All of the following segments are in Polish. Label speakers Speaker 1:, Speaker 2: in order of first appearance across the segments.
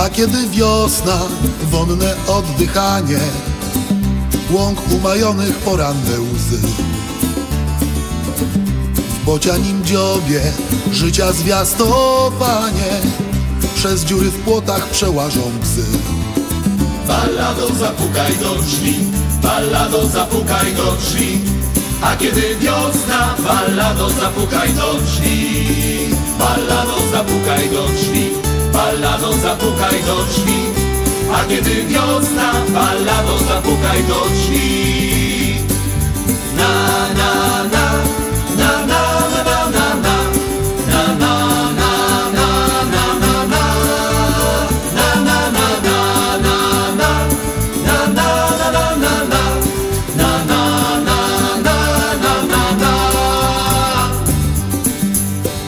Speaker 1: A kiedy wiosna, wonne oddychanie Łąk umajonych poranne łzy. W bocianim dziobie życia zwiastowanie Przez dziury w płotach przełażą bzy.
Speaker 2: Ballado zapukaj do drzwi, ballado zapukaj do drzwi. A kiedy wiosna, ballado zapukaj do drzwi. Ballado zapukaj do drzwi, ballado zapukaj do drzwi. A kiedy wiosna, ballado zapukaj do drzwi. Na, na, na,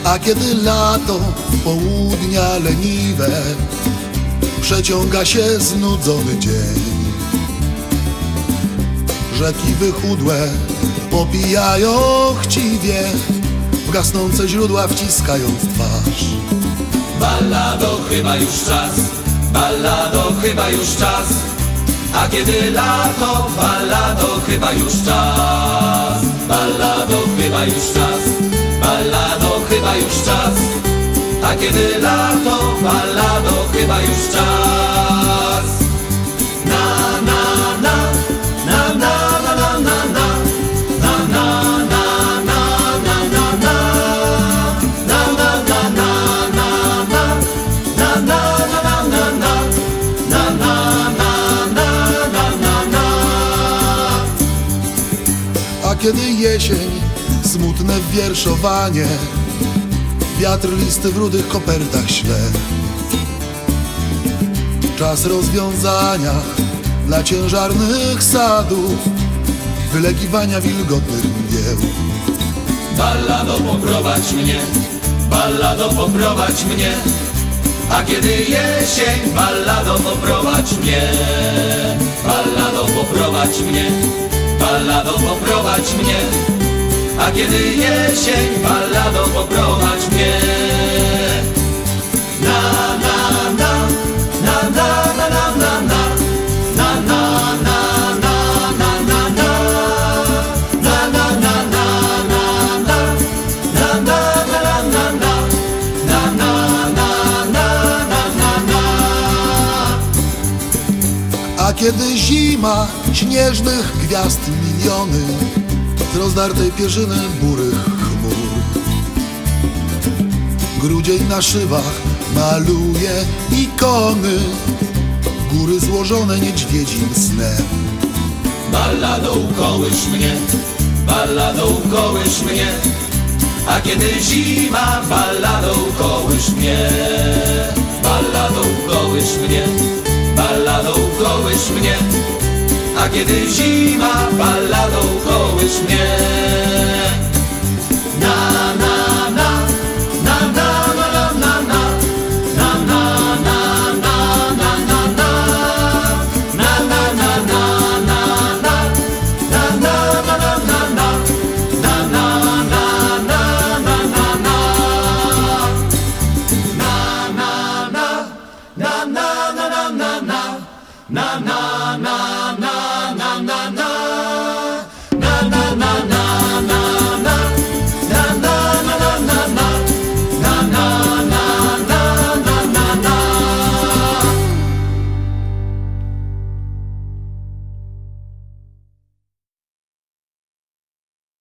Speaker 1: A kiedy lato południa leniwe Przeciąga się znudzony dzień. Rzeki wychudłe popijają chciwie W gasnące źródła wciskając twarz.
Speaker 2: Ballado chyba już czas, ballado chyba już czas. A kiedy lato, ballado chyba już czas. Ballado chyba już czas, ballado już czas A kiedy lato, ballado chyba już czas Na, na, na, na, na, na, na, na, na Na, na, na, na, na, na, na Na, na, na, na, na, na Na, na, na, na, na, na Na, na, na, na, na, na, na
Speaker 1: A kiedy jesień, smutne wierszowanie Wiatr listy w rudych kopertach śle. Czas rozwiązania dla ciężarnych sadów Wylegiwania wilgotnych mgieł.
Speaker 2: Ballado poprowadź mnie, ballado poprowadź mnie A kiedy jesień, ballado poprowadź mnie. Ballado poprowadź mnie, ballado poprowadź mnie A kiedy jesień, ballado poprowadź mnie Na, na, na, na, na, na, na, na, na Na, na, na, na, na, na, na Na, na, na, na, na, na Na, na, na, na, na, na Na, na, na, na, na, na,
Speaker 1: A kiedy zima śnieżnych gwiazd miliony rozdartej pierzyny burych chmur. Grudzień na szybach maluje ikony Góry złożone niedźwiedzim snem.
Speaker 2: Ballado ukołysz mnie, ballado ukołysz mnie A kiedy zima, ballado ukołysz mnie. Ballado ukołysz mnie, ballado ukołysz mnie a kiedy zima balladą kołysz mnie Na, na, na na na